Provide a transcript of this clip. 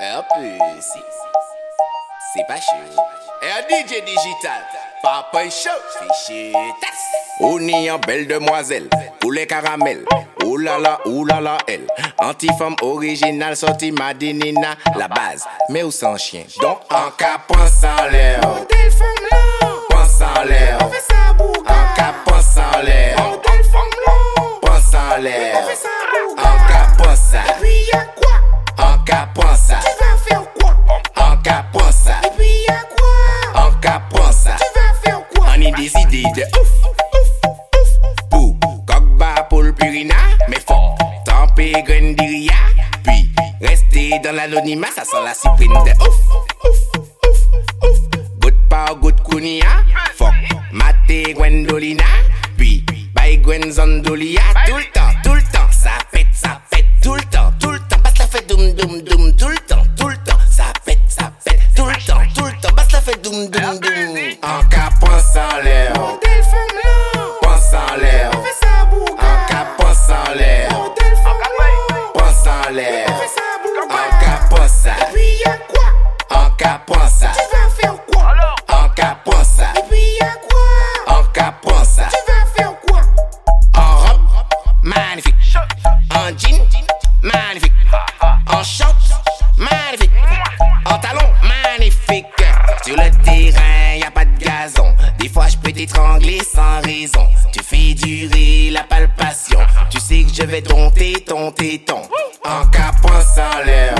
Un peu. C'est pas chaud. Et un DJ digital. Papa chaud. C'est chaud. ni en belle demoiselle. Poulet caramel. Oulala, oulala, elle. Anti-femme originale sortie Madinina. La base, mais où sans chien. Donc, en cas, pense en l'air. Pense en l'air. En cas, pense en l'air. Pense en l'air. En cas, pense en l'air. En cas, pense en l'air. des idées de ouf, ouf, ouf. Pour Kogba pour le Purina, mais fort. Tempé Grendiria, puis rester dans l'anonymat, ça sent la cyprine de ouf, ouf, ouf, ouf. Good par good kunia, fuck. Maté Gwendolina, puis by Gwen Zondolia, tout le temps, tout le temps, ça pète, ça pète, tout le temps, fait doum doum doum. En cas, pense en l'air. Pense en l'air. En cas, pense en l'air. Pense en l'air. En cas, pense Et puis y'a quoi? En cas, pense Tu vas faire quoi? En cas, pense Et puis y'a quoi? En cas, pense Tu vas faire quoi? En robe, magnifique. En jean, magnifique. En short, sans raison. Tu fais durer la palpation. Tu sais que je vais tonter ton téton. En pense en l'air.